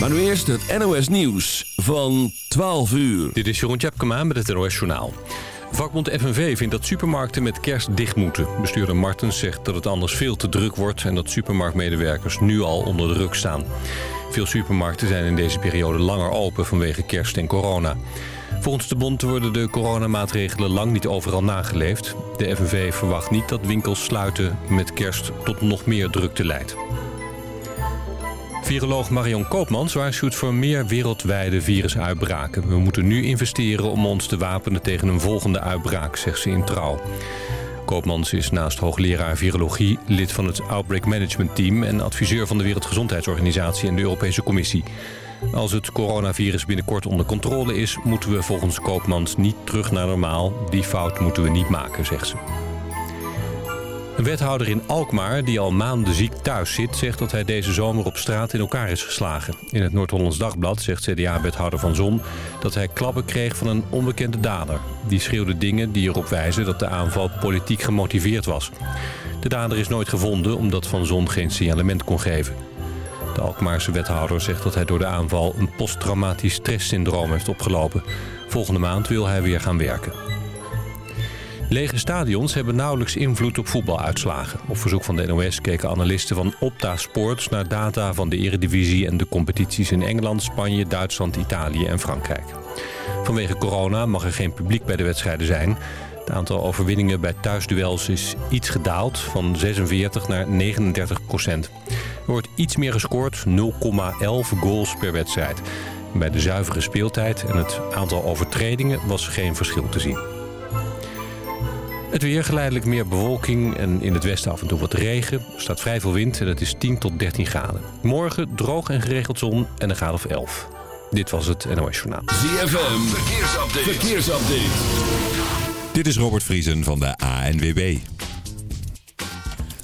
Maar nu eerst het NOS Nieuws van 12 uur. Dit is Jeroen Tjepkema met het NOS Journaal. Vakbond FNV vindt dat supermarkten met kerst dicht moeten. Bestuurder Martens zegt dat het anders veel te druk wordt... en dat supermarktmedewerkers nu al onder druk staan. Veel supermarkten zijn in deze periode langer open vanwege kerst en corona. Volgens de bond worden de coronamaatregelen lang niet overal nageleefd. De FNV verwacht niet dat winkels sluiten met kerst tot nog meer drukte leidt. Viroloog Marion Koopmans waarschuwt voor meer wereldwijde virusuitbraken. We moeten nu investeren om ons te wapenen tegen een volgende uitbraak, zegt ze in Trouw. Koopmans is naast hoogleraar virologie lid van het Outbreak Management Team... en adviseur van de Wereldgezondheidsorganisatie en de Europese Commissie. Als het coronavirus binnenkort onder controle is... moeten we volgens Koopmans niet terug naar normaal. Die fout moeten we niet maken, zegt ze. Een wethouder in Alkmaar, die al maanden ziek thuis zit... zegt dat hij deze zomer op straat in elkaar is geslagen. In het Noord-Hollands Dagblad zegt CDA-wethouder Van Zon... dat hij klappen kreeg van een onbekende dader. Die schreeuwde dingen die erop wijzen dat de aanval politiek gemotiveerd was. De dader is nooit gevonden omdat Van Zon geen signalement kon geven. De Alkmaarse wethouder zegt dat hij door de aanval... een posttraumatisch stresssyndroom heeft opgelopen. Volgende maand wil hij weer gaan werken. Lege stadions hebben nauwelijks invloed op voetbaluitslagen. Op verzoek van de NOS keken analisten van Opta Sports naar data van de eredivisie en de competities in Engeland, Spanje, Duitsland, Italië en Frankrijk. Vanwege corona mag er geen publiek bij de wedstrijden zijn. Het aantal overwinningen bij thuisduels is iets gedaald, van 46 naar 39 procent. Er wordt iets meer gescoord, 0,11 goals per wedstrijd. Bij de zuivere speeltijd en het aantal overtredingen was geen verschil te zien. Het weer geleidelijk meer bewolking en in het westen af en toe wat regen. Er staat vrij veel wind en het is 10 tot 13 graden. Morgen droog en geregeld zon en een graad of 11. Dit was het NOS Journaal. ZFM, verkeersupdate. verkeersupdate. Dit is Robert Vriesen van de ANWB.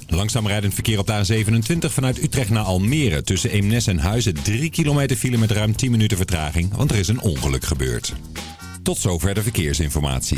Langzaam rijdend verkeer op de A27 vanuit Utrecht naar Almere. Tussen Eemnes en Huizen 3 kilometer file met ruim 10 minuten vertraging, want er is een ongeluk gebeurd. Tot zover de verkeersinformatie.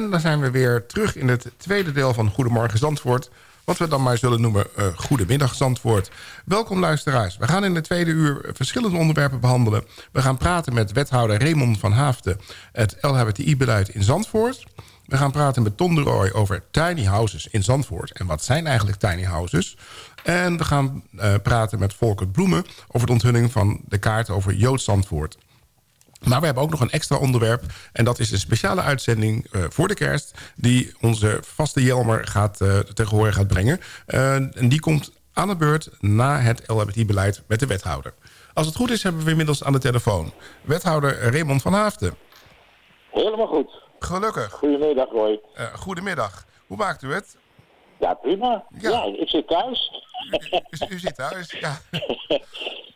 En dan zijn we weer terug in het tweede deel van Goedemorgen Zandvoort. Wat we dan maar zullen noemen uh, Goedemiddag Zandvoort. Welkom luisteraars. We gaan in het tweede uur verschillende onderwerpen behandelen. We gaan praten met wethouder Raymond van Haafden... het LHBTI-beleid in Zandvoort. We gaan praten met Tom de Rooij over tiny houses in Zandvoort. En wat zijn eigenlijk tiny houses? En we gaan uh, praten met Volker Bloemen... over de onthulling van de kaart over Jood Zandvoort. Maar we hebben ook nog een extra onderwerp. En dat is een speciale uitzending uh, voor de kerst... die onze vaste Jelmer gaat, uh, tegen horen gaat brengen. Uh, en die komt aan de beurt na het LHBT-beleid met de wethouder. Als het goed is, hebben we inmiddels aan de telefoon... wethouder Raymond van Haafden. Helemaal goed. Gelukkig. Goedemiddag, Roy. goedemiddag. Hoe maakt u het? Ja, prima. Ja, ja ik zit thuis. U, u, u zit thuis, ja.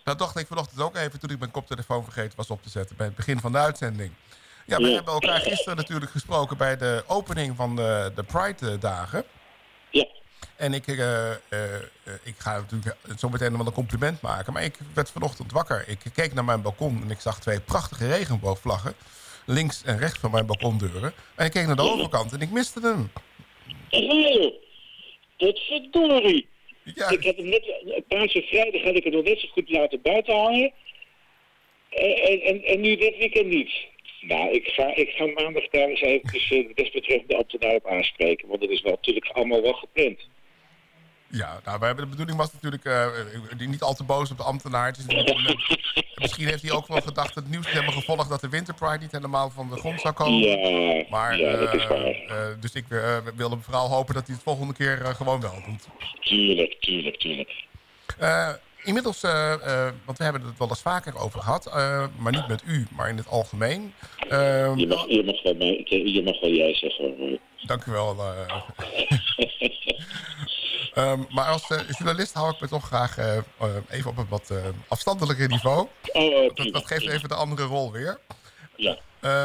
Dat dacht ik vanochtend ook even toen ik mijn koptelefoon vergeten was op te zetten bij het begin van de uitzending. Ja, we ja. hebben elkaar gisteren natuurlijk gesproken bij de opening van de, de Pride-dagen. Ja. En ik, uh, uh, ik ga natuurlijk zo meteen nog wel een compliment maken. Maar ik werd vanochtend wakker. Ik keek naar mijn balkon en ik zag twee prachtige regenboogvlaggen. Links en rechts van mijn balkondeuren. En ik keek naar de overkant en ik miste hem. Nee, dat verdorie. Ik had hem net, Paarse vrijdag had ik het nog net zo goed laten buiten hangen. En, en, en nu dit weekend niet. Nou, ik ga, ik ga maandag daar eens even de desbetreffende ambtenaar op aanspreken. Want dat is wel, natuurlijk allemaal wel gepland. Ja, nou, we hebben de bedoeling was natuurlijk uh, niet al te boos op de ambtenaar. Het is misschien heeft hij ook wel gedacht het nieuws helemaal gevolgd dat de Winterpride niet helemaal van de grond zou komen. Ja, maar, ja dat is waar. Uh, dus ik uh, wilde vooral hopen dat hij het volgende keer gewoon wel doet. Tuurlijk, tuurlijk, tuurlijk. inmiddels, want we hebben het wel eens vaker over gehad, maar niet met u, maar in het algemeen. je, mag, je, mag wel je mag wel jij zeggen. Dank u wel. Um, maar als uh, journalist hou ik me toch graag uh, even op een wat afstandelijker niveau. Oh, dat, dat, geeft even de andere rol weer. Ja.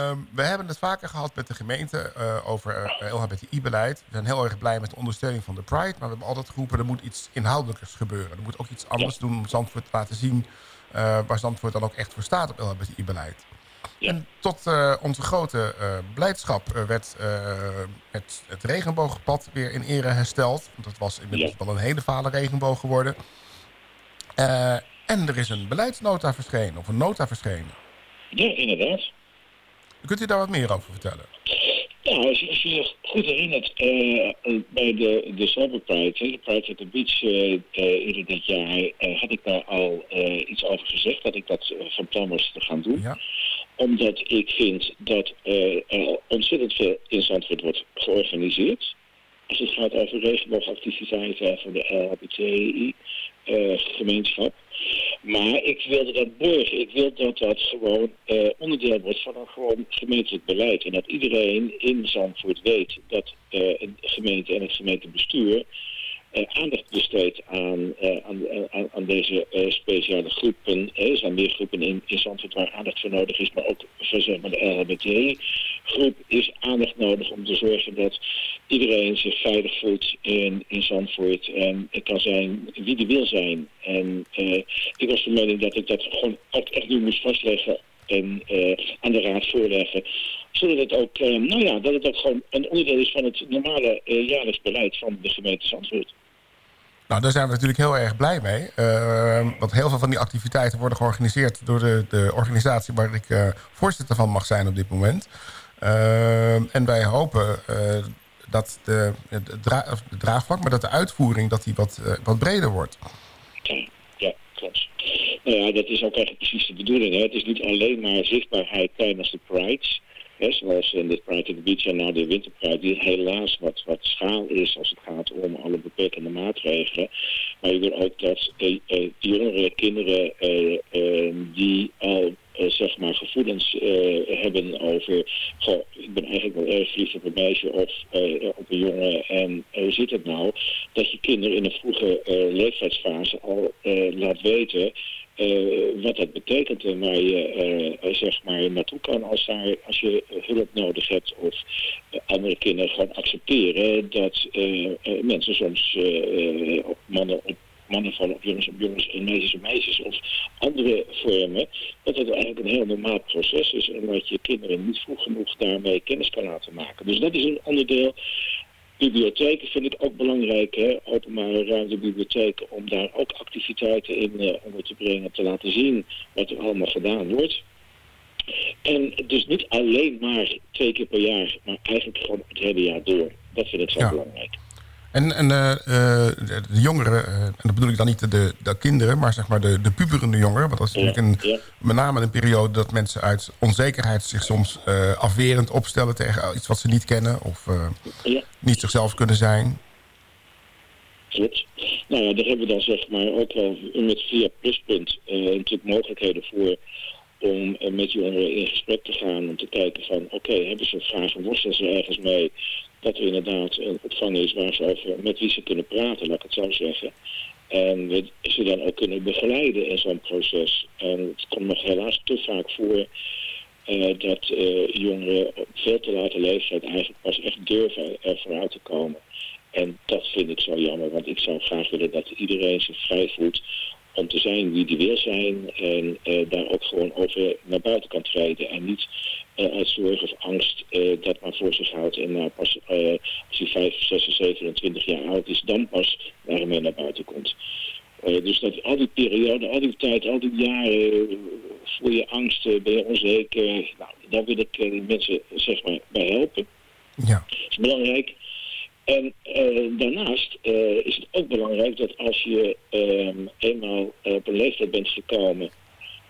Um, we hebben het vaker gehad met de gemeente over LHBTI-beleid. We zijn heel erg blij met de ondersteuning van de Pride. Maar we hebben altijd geroepen, er moet iets inhoudelijkers gebeuren. Er moet ook iets anders ja. doen om Zandvoort te laten zien... waar Zandvoort dan ook echt voor staat op LHBTI-beleid. Ja. En tot uh, onze grote uh, blijdschap uh, werd het, het, regenboogpad weer in ere hersteld. Want dat was inmiddels ja. wel een hele vale regenboog geworden. en er is een beleidsnota verschenen, of een nota verschenen. Ja, inderdaad. Kunt u daar wat meer over vertellen? Ja, als je, als je je goed herinnert, bij de, de Cyber Pride, de Pride at the Beach eerder dit jaar, had ik daar al iets over gezegd, dat ik dat van plan was te gaan doen. Ja omdat ik vind dat uh, er ontzettend veel in Zandvoort wordt georganiseerd. Als het gaat over regenboogactiviteiten voor de LHBTI-gemeenschap. maar ik wilde dat borgen. Ik wil dat dat gewoon uh, onderdeel wordt van een gewoon gemeentelijk beleid. En dat iedereen in Zandvoort weet dat de gemeente en het gemeentebestuur aandacht besteedt aan, uh, aan, deze uh, speciale groepen. Er zijn meer groepen in, in Zandvoort waar aandacht voor nodig is, maar ook voor zeg maar, de LHBT-groep is aandacht nodig om te zorgen dat iedereen zich veilig voelt in, in Zandvoort en het kan zijn wie die wil zijn. En ik was de mening dat ik dat gewoon ook echt nu moest vastleggen en aan de raad voorleggen zodat het ook, nou ja, dat het ook gewoon een onderdeel is van het normale jaarlijks beleid van de gemeente Zandvoort. Nou, daar zijn we natuurlijk heel erg blij mee. Uh, want heel veel van die activiteiten worden georganiseerd... door de, de organisatie waar ik uh, voorzitter van mag zijn op dit moment. Uh, en wij hopen dat de, de, dra de, draagvlak, maar dat de uitvoering dat die wat, wat breder wordt. Ja, ja, klopt. Nou ja, dat is ook eigenlijk precies de bedoeling. Hè? Het is niet alleen maar zichtbaarheid tijdens de prides... Zoals in de Pride of the Beach en nou de Winter Pride, die helaas wat, wat schaal is als het gaat om alle beperkende maatregelen. Maar je wil ook dat uh, uh, jongere kinderen uh, die al zeg maar gevoelens hebben over, goh, ik ben eigenlijk wel erg verliefd op een meisje of op een jongen en hoe zit het nou? Dat je kinderen in een vroege leeftijdsfase al laat weten uh, wat dat betekent en waar je uh, zeg maar naartoe kan als, daar, als je hulp nodig hebt of andere kinderen gewoon accepteren dat mensen soms op mannen op mannen vallen op jongens op jongens en meisjes op meisjes of andere vormen, dat het eigenlijk een heel normaal proces is en dat je kinderen niet vroeg genoeg daarmee kennis kan laten maken. Dus dat is een onderdeel bibliotheken vind ik ook belangrijk, hè? openbare ruimtebibliotheken, om daar ook activiteiten in uh, onder te brengen, te laten zien wat er allemaal gedaan wordt. En dus niet alleen maar twee keer per jaar, maar eigenlijk gewoon het hele jaar door. Dat vind ik zo belangrijk. En, en uh, de jongeren, uh, en dat bedoel ik dan niet de, de kinderen... maar zeg maar de, de puberende jongeren. Want dat is natuurlijk een, met name een periode... dat mensen uit onzekerheid zich soms uh, afwerend opstellen... tegen iets wat ze niet kennen of niet zichzelf kunnen zijn. Klopt. Nou ja, daar hebben we dan zeg maar ook wel met via Pluspunt... natuurlijk mogelijkheden voor om met jongeren in gesprek te gaan... om te kijken van, oké, hebben ze vragen, worstelen ze ergens mee dat er inderdaad een opvang is waar ze over, met wie ze kunnen praten, laat ik het zo zeggen. En we ze dan ook kunnen begeleiden in zo'n proces. En het komt nog helaas te vaak voor uh, dat uh, jongeren op veel te late leeftijd eigenlijk pas echt durven er vooruit te komen. En dat vind ik zo jammer, want ik zou graag willen dat iedereen zich vrij voelt om te zijn wie die wil zijn en uh, daar ook gewoon over naar buiten kan treden en niet uh, uit zorg of angst uh, dat maar voor zich houdt en nou pas als hij 5, 6, 27 jaar oud is, dan pas daarmee naar buiten komt. dus dat al die periode, al die tijd, al die jaren voel je angst, ben je onzeker, nou, daar wil ik mensen zeg maar bij helpen. Ja. Dat is belangrijk. En uh, daarnaast uh, is het ook belangrijk dat als je uh, eenmaal op een leeftijd bent gekomen,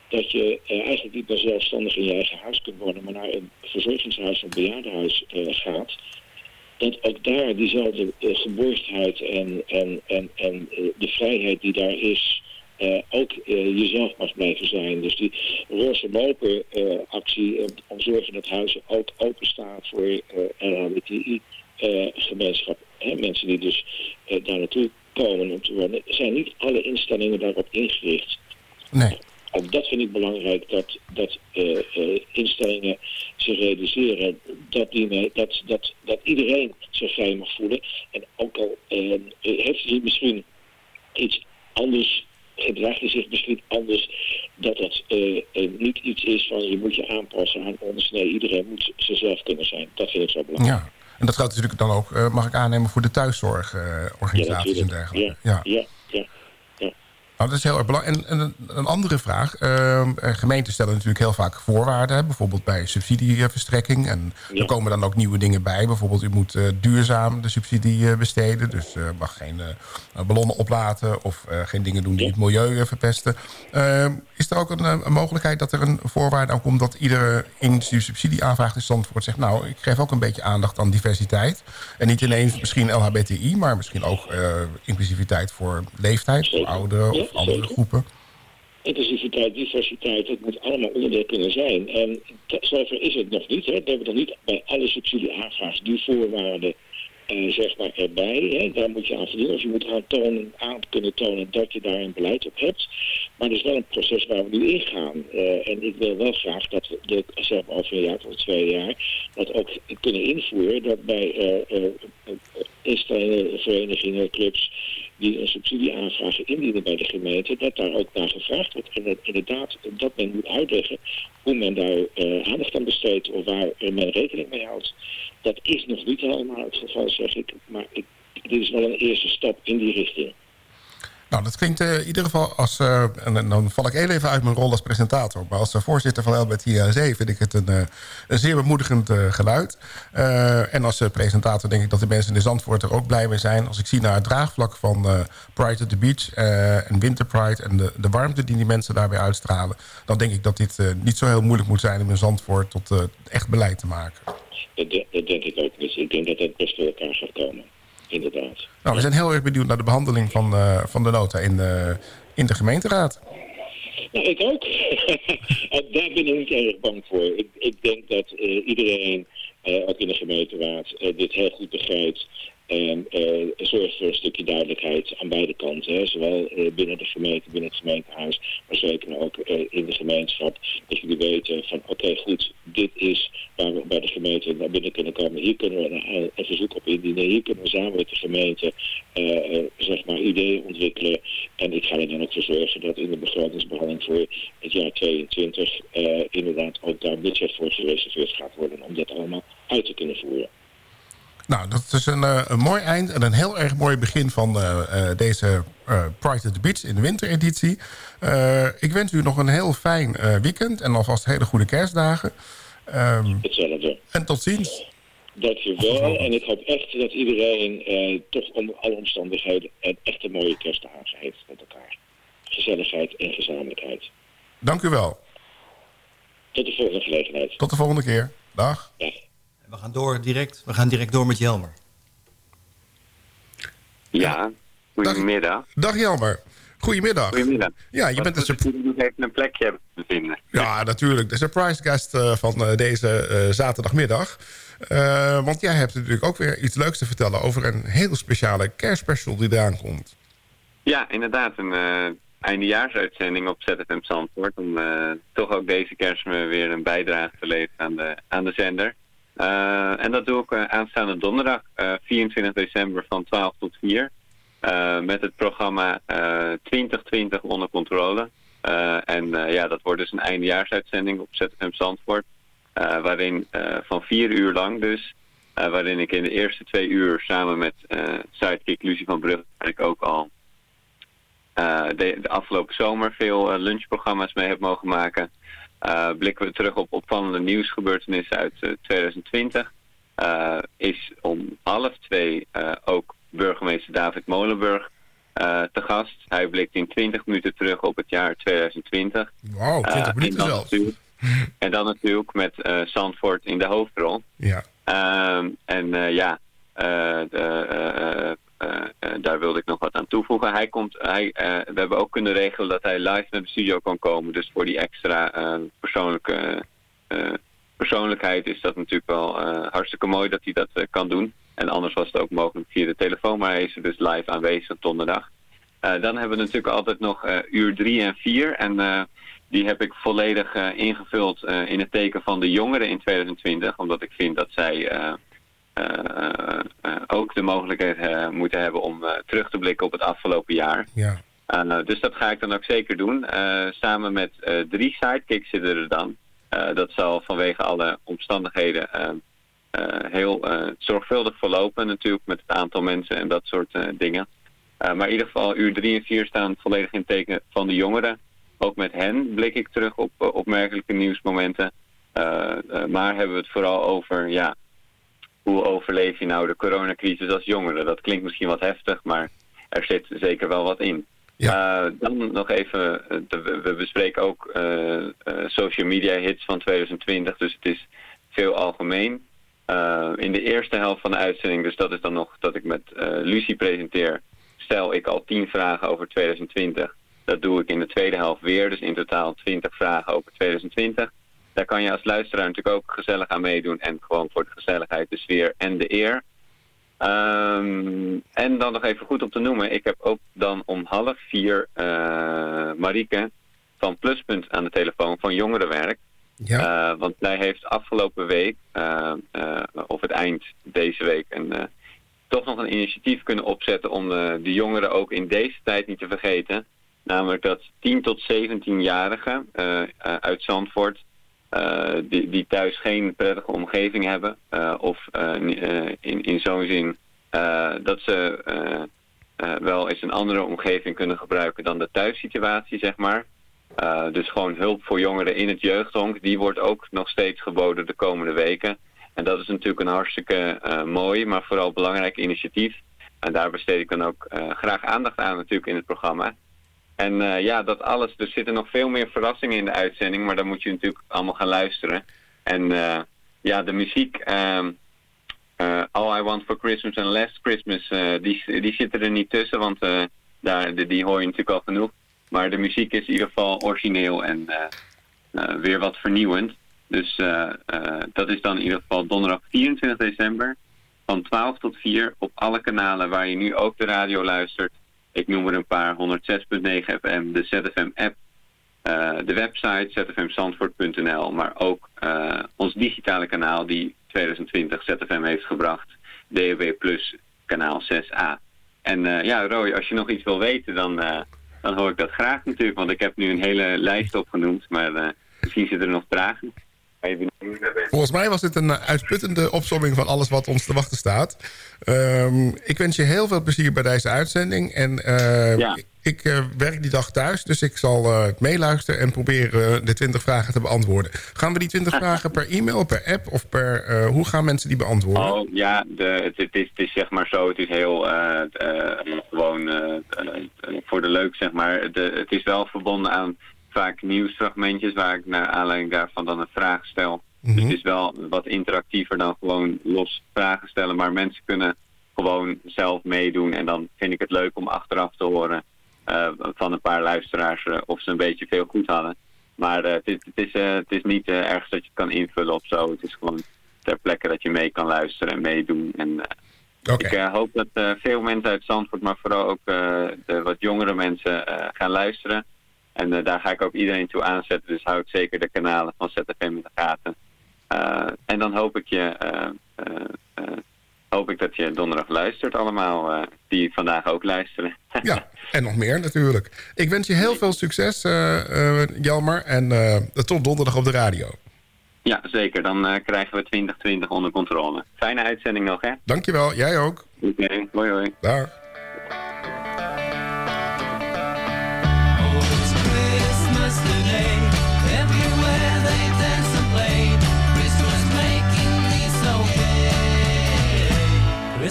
dat je eigenlijk niet meer zelfstandig in je eigen huis kunt wonen, maar naar een verzorgingshuis of bejaardenhuis gaat. Dat ook daar diezelfde geborgdheid en, en, en, en de vrijheid die daar is, ook jezelf mag blijven zijn. Dus die roze lopen actie om zorgen dat huizen ook openstaan voor uh, LHBTI uh, gemeenschap. Hè, mensen die dus uh, daar naartoe komen om te wonen, zijn niet alle instellingen daarop ingericht. Nee. Ook dat vind ik belangrijk, dat, dat uh, instellingen zich realiseren dat, die, dat, dat, dat iedereen zich vrij mag voelen. En ook al heeft hij misschien iets anders gedraagt hij zich misschien anders dat dat uh, niet iets is van je moet je aanpassen aan ons. Nee, iedereen moet zichzelf kunnen zijn. Dat vind ik zo belangrijk. Ja. En dat geldt natuurlijk dan ook, uh, mag ik aannemen, voor de thuiszorgorganisaties uh, en dergelijke. Ja, ja. ja. Nou, dat is heel erg belangrijk. En, en een, andere vraag. Uh, gemeenten stellen natuurlijk heel vaak voorwaarden. Bijvoorbeeld bij subsidieverstrekking. En ja. er komen dan ook nieuwe dingen bij. Bijvoorbeeld u moet uh, duurzaam de subsidie uh, besteden. Dus uh, mag geen ballonnen oplaten. Of geen dingen doen die ja. het milieu verpesten. Ehm, is er ook een, een, mogelijkheid dat er een voorwaarde aan komt... dat iedere die subsidie aanvraagt in Zandvoort zegt... nou, ik geef ook een beetje aandacht aan diversiteit. En niet ineens misschien LHBTI... maar misschien ook inclusiviteit voor leeftijd, voor ouderen of groepen? Inclusiviteit, diversiteit, het moet allemaal onderdeel kunnen zijn. En zover is het nog niet. Hè. We hebben nog niet bij alle subsidieaanvragen die voorwaarden uh, zeg maar erbij. Hè. Daar moet je aan voldoen. Of je moet aan, tonen, kunnen tonen dat je daar een beleid op hebt. Maar het is wel een proces waar we nu in gaan. Uh, en ik wil wel graag dat we de, zeg maar over een jaar of twee jaar dat ook kunnen invoeren. Dat bij uh, instellingen, verenigingen, clubs die een subsidieaanvraag indienen bij de gemeente, dat daar ook naar gevraagd wordt. En dat inderdaad dat men moet uitleggen hoe men daar uh, aandacht aan besteedt of waar men rekening mee houdt. Dat is nog niet helemaal het geval, zeg ik, maar ik, dit is wel een eerste stap in die richting. Nou, dat klinkt in ieder geval als... en dan val ik heel even uit mijn rol als presentator. Maar als voorzitter van LBTIAC vind ik het een, een zeer bemoedigend geluid. en als presentator denk ik dat de mensen in de Zandvoort er ook blij mee zijn. Als ik zie naar het draagvlak van Pride at the Beach en Winter Pride... en de, de warmte die die mensen daarbij uitstralen... dan denk ik dat dit niet zo heel moeilijk moet zijn om in Zandvoort tot echt beleid te maken. Dat, denk ik ook. Dus ik denk dat dat best voor elkaar gaat komen. Inderdaad. Nou, we zijn heel erg benieuwd naar de behandeling van, uh, van de nota in de, in de gemeenteraad. Nou, ik ook. Daar ben ik niet erg bang voor. Ik, ik denk dat uh, iedereen, uh, ook in de gemeenteraad, dit heel goed begrijpt. En uh, zorgt voor een stukje duidelijkheid aan beide kanten. Zowel uh, binnen de gemeente, binnen het gemeentehuis, maar zeker ook uh, in de gemeenschap. Dat jullie weten van oké goed, dit is waar we bij de gemeente naar binnen kunnen komen. Hier kunnen we een, verzoek op indienen. Hier kunnen we samen met de gemeente zeg maar ideeën ontwikkelen. En ik ga er dan ook voor zorgen dat in de begrotingsbehandeling voor het jaar 22 inderdaad ook daar budget voor gereserveerd gaat worden om dat allemaal uit te kunnen voeren. Nou, dat is een, uh, een, mooi eind en een heel erg mooi begin van uh, uh, deze Pride at the Beach in de wintereditie. ik wens u nog een heel fijn weekend en alvast hele goede kerstdagen. Um, Hetzelfde. En tot ziens. Dankjewel. En ik hoop echt dat iedereen toch onder alle omstandigheden een echt een mooie kerstdagen heeft met elkaar. Gezelligheid en gezamenlijkheid. Dank u wel. Tot de volgende gelegenheid. Tot de volgende keer. Dag. Dag. We gaan, door direct, we gaan direct door met Jelmer. Ja, goedemiddag. Dag, dag Jelmer. Goedemiddag. Goedemiddag. Ja, je bent een even een plekje hebben te vinden. Ja, natuurlijk. De surprise guest uh, van uh, deze uh, zaterdagmiddag. want jij hebt natuurlijk ook weer iets leuks te vertellen... over een heel speciale kerstspecial die eraan komt. Ja, inderdaad. Een eindejaarsuitzending op ZFM Zandvoort... om toch ook deze kerst weer een bijdrage te leveren aan de, aan de zender. Uh, en dat doe ik uh, aanstaande donderdag, uh, eh, 24 december van 12 tot 4. met het programma 2020 onder controle. en ja, dat wordt dus een eindejaarsuitzending op ZFM Zandvoort. waarin van vier uur lang dus, waarin ik in de eerste twee uur samen met sidekick Lucie van Brugge ik ook al de, de, afgelopen zomer veel lunchprogramma's mee heb mogen maken. Uh, blikken we terug op opvallende nieuwsgebeurtenissen uit 2020. Uh, eh, eh, is om half twee ook burgemeester David Molenburg te gast. Hij blikt in 20 minuten terug op het jaar 2020. Wauw, 20 minuten zelfs. En dan natuurlijk met Zandvoort in de hoofdrol. Ja. Ehm, en ja, de, uh, uh, daar wilde ik nog wat aan toevoegen. Hij komt, hij, uh, we hebben ook kunnen regelen dat hij live naar de studio kan komen. Dus voor die extra persoonlijke persoonlijkheid is dat natuurlijk wel hartstikke mooi dat hij dat kan doen. En anders was het ook mogelijk via de telefoon, maar hij is er dus live aanwezig donderdag. dan hebben we natuurlijk altijd nog uur drie en vier. En die heb ik volledig ingevuld in het teken van de jongeren in 2020. Omdat ik vind dat zij ook de mogelijkheid moeten hebben om terug te blikken op het afgelopen jaar. Ja. dus dat ga ik dan ook zeker doen. samen met drie sidekicks zitten er dan. dat zal vanwege alle omstandigheden heel zorgvuldig verlopen natuurlijk met het aantal mensen en dat soort dingen. maar in ieder geval uur drie en vier staan volledig in teken van de jongeren. Ook met hen blik ik terug op opmerkelijke nieuwsmomenten. maar hebben we het vooral over ja, hoe overleef je nou de coronacrisis als jongere? Dat klinkt misschien wat heftig, maar er zit zeker wel wat in. Ja. Uh, dan nog even, uh, we bespreken ook uh, social media hits van 2020, dus het is veel algemeen. in de eerste helft van de uitzending, dus dat is dan nog dat ik met Lucie presenteer, stel ik al 10 vragen over 2020. Dat doe ik in de tweede helft weer, dus in totaal 20 vragen over 2020. Daar kan je als luisteraar natuurlijk ook gezellig aan meedoen. En gewoon voor de gezelligheid, de sfeer en de eer. Um, en dan nog even goed om te noemen. Ik heb ook dan om half vier uh, Marieke van Pluspunt aan de telefoon van Jongerenwerk. Ja. Uh, want zij heeft afgelopen week, uh, of het eind deze week, een, toch nog een initiatief kunnen opzetten om de jongeren ook in deze tijd niet te vergeten. Namelijk dat 10 tot 17-jarigen uit Zandvoort die, die thuis geen prettige omgeving hebben. Uh, of uh, in, in zo'n zin dat ze wel eens een andere omgeving kunnen gebruiken dan de thuissituatie, zeg maar. dus gewoon hulp voor jongeren in het jeugdhonk, die wordt ook nog steeds geboden de komende weken. En dat is natuurlijk een hartstikke mooi, maar vooral belangrijk initiatief. En daar besteed ik dan ook graag aandacht aan natuurlijk in het programma. En uh, ja, dat alles. Er zitten nog veel meer verrassingen in de uitzending, maar dan moet je natuurlijk allemaal gaan luisteren. En uh, ja, de muziek, uh, All I Want For Christmas and Last Christmas, die, die zitten er niet tussen, want daar, die hoor je natuurlijk al genoeg. Maar de muziek is in ieder geval origineel en weer wat vernieuwend. Dus dat is dan in ieder geval donderdag 24 december van 12 tot 4 op alle kanalen waar je nu ook de radio luistert ik noem er een paar, 106.9 FM, de ZFM-app, uh, de website zfmzandvoort.nl, maar ook uh, ons digitale kanaal die 2020 ZFM heeft gebracht, DAB Plus kanaal 6A. En uh, ja, Roy, als je nog iets wil weten, dan, dan hoor ik dat graag natuurlijk, want ik heb nu een hele lijst opgenoemd, maar misschien zitten er nog vragen. Volgens mij was dit een uitputtende opzomming van alles wat ons te wachten staat. Um, ik wens je heel veel plezier bij deze uitzending. En uh, ja. ik uh, werk die dag thuis, dus ik zal uh, meeluisteren en proberen de 20 vragen te beantwoorden. Gaan we die 20 vragen per e-mail, per app of per... hoe gaan mensen die beantwoorden? Oh ja, de, het, het, is, het is zeg maar zo, het is heel gewoon voor de leuk zeg maar. De, het is wel verbonden aan vaak nieuwsfragmentjes waar ik naar aanleiding daarvan dan een vraag stel. Dus mhm. het is wel wat interactiever dan gewoon los vragen stellen. Maar mensen kunnen gewoon zelf meedoen. En dan vind ik het leuk om achteraf te horen uh, van een paar luisteraars uh, of ze een beetje veel goed hadden. Maar uh, het, is, het, is, het is niet ergens dat je het kan invullen of zo. Het is gewoon ter plekke dat je mee kan luisteren en meedoen. En okay. ik hoop dat veel mensen uit Zandvoort, maar vooral ook de wat jongere mensen gaan luisteren. En daar ga ik ook iedereen toe aanzetten. Dus houd zeker de kanalen van ZFM in de gaten. Uh, en dan hoop ik, je, uh, hoop ik dat je donderdag luistert allemaal, die vandaag ook luisteren. ja, en nog meer natuurlijk. Ik wens je heel veel succes, Jelmer, en tot donderdag op de radio. Ja, zeker. Dan krijgen we 2020 onder controle. Fijne uitzending nog, hè? Dankjewel, jij ook. Oké, okay. hoi hoi. Daar.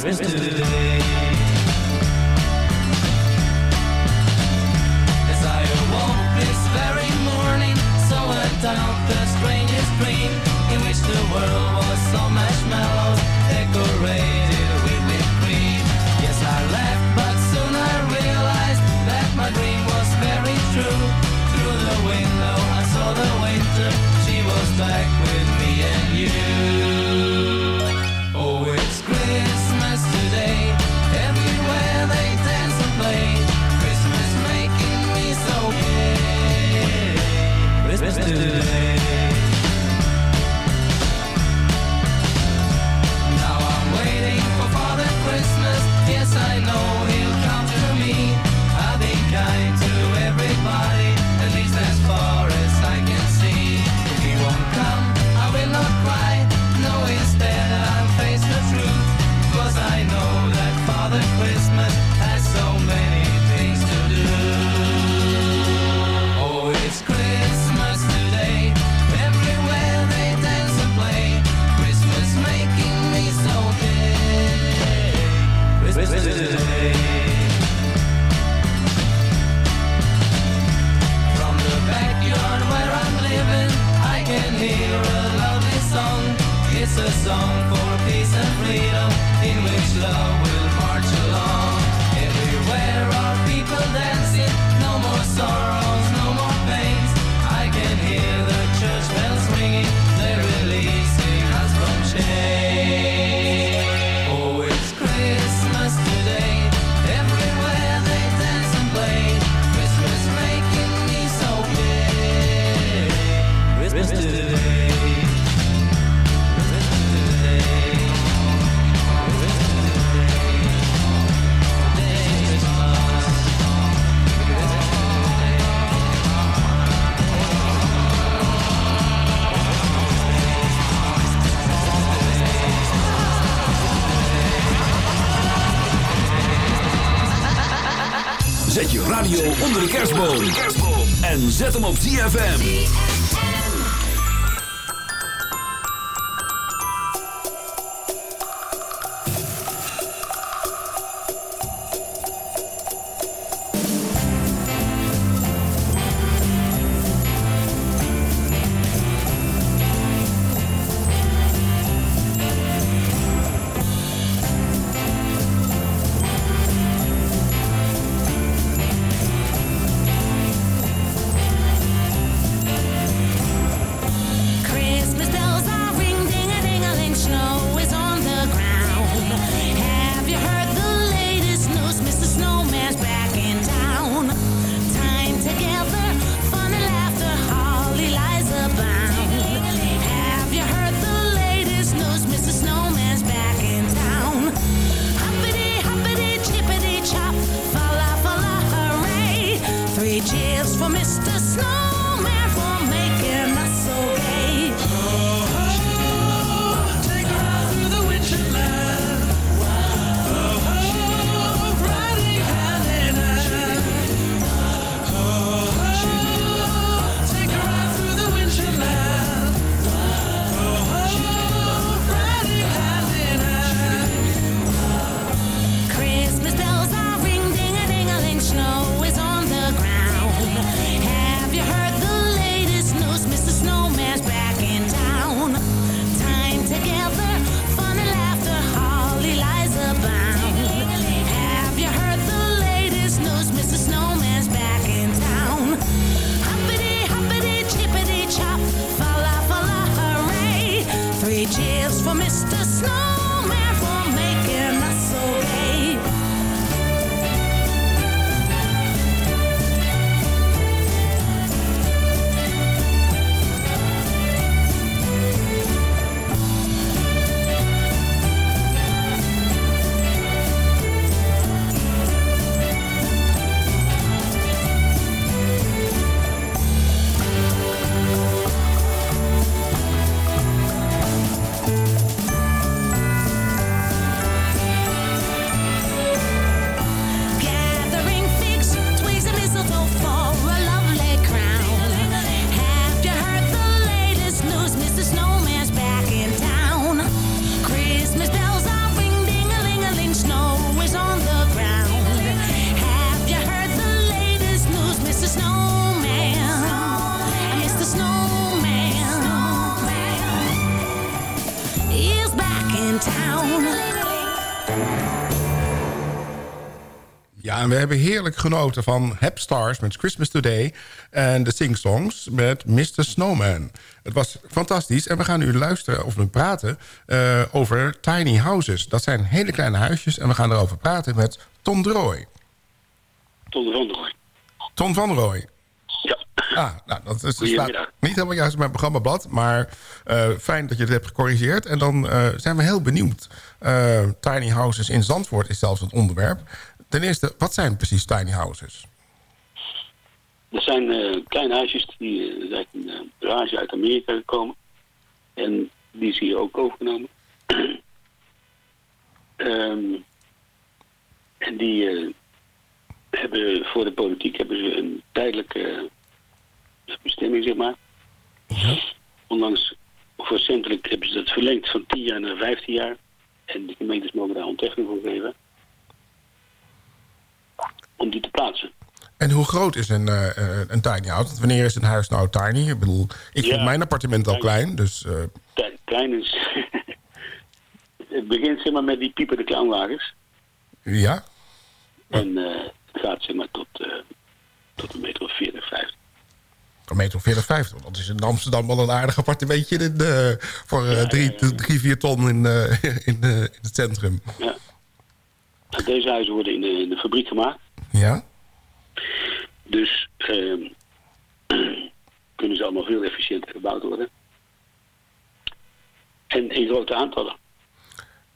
Christmas today. As I awoke this very morning, saw a doubt the strangest dream in which the world song for hem op ZFM. Ja, en we hebben heerlijk genoten van Hep Stars met Christmas Today... en de Sing-Songs met Mr. Snowman. Het was fantastisch en we gaan nu luisteren of nu praten eh, over tiny houses. Dat zijn hele kleine huisjes en we gaan erover praten met Tom de Rooij. Ton van Rooij. Tom van Rooij. Ja. Ah, nou, dat is dus niet helemaal juist mijn programmablad... maar eh, fijn dat je het hebt gecorrigeerd. En dan eh, zijn we heel benieuwd. Tiny houses in Zandvoort is zelfs het onderwerp. Ten eerste, wat zijn precies tiny houses? Dat zijn eh, kleine huisjes die eh, uit een eh, garage uit Amerika gekomen. En die is hier ook overgenomen. Ehm, en die hebben voor de politiek hebben ze een tijdelijke bestemming, zeg maar. Ondanks, of recentelijk hebben ze dat verlengd van 10 jaar naar 15 jaar. En de gemeentes mogen daar ontheffing voor geven. Om die te plaatsen. En hoe groot is een, eh, een tiny house? Want wanneer is een huis nou tiny? Ik bedoel, ik Ja. vind mijn appartement al klein, dus... eh, Klein- is... het begint zeg maar met die piepende clownwagens. ja? En het gaat zeg maar tot, tot een meter of 40, 50. Een meter of 40, 50. Dat is in Amsterdam wel een aardig appartementje in, voor eh, drie, drie, vier ton in, in, in het centrum. Ja. Nou, deze huizen worden in de, in de fabriek gemaakt. Ja? Dus ehm, kunnen ze allemaal veel efficiënter gebouwd worden. En in grote aantallen.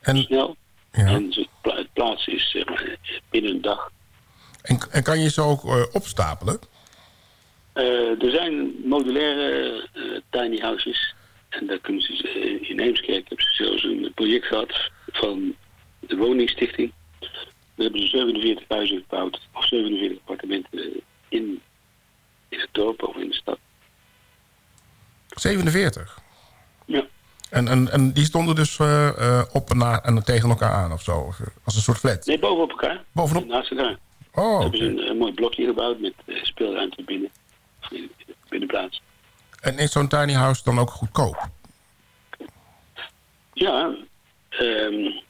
En, Snel. ja. En het plaatsen is zeg maar, binnen een dag. En, en kan je ze ook eh, opstapelen? Eh, er zijn modulaire eh, tiny houses. En daar kunnen ze, in Heemskerk hebben ze zelfs een project gehad van de woningstichting. Daar hebben ze 47 huizen gebouwd, of 47 appartementen dorp of in de stad. 47? Ja. En, en, en die stonden dus eh, eh, op en, na, en tegen elkaar aan of zo? Eh, Als een soort flat? Nee, bovenop elkaar. Bovenop? Naast elkaar. Oh, hebben ze oké. een, een mooi blokje gebouwd met eh, speelruimte binnen. In binnenplaats. En is zo'n tiny house dan ook goedkoop? Ja, ehm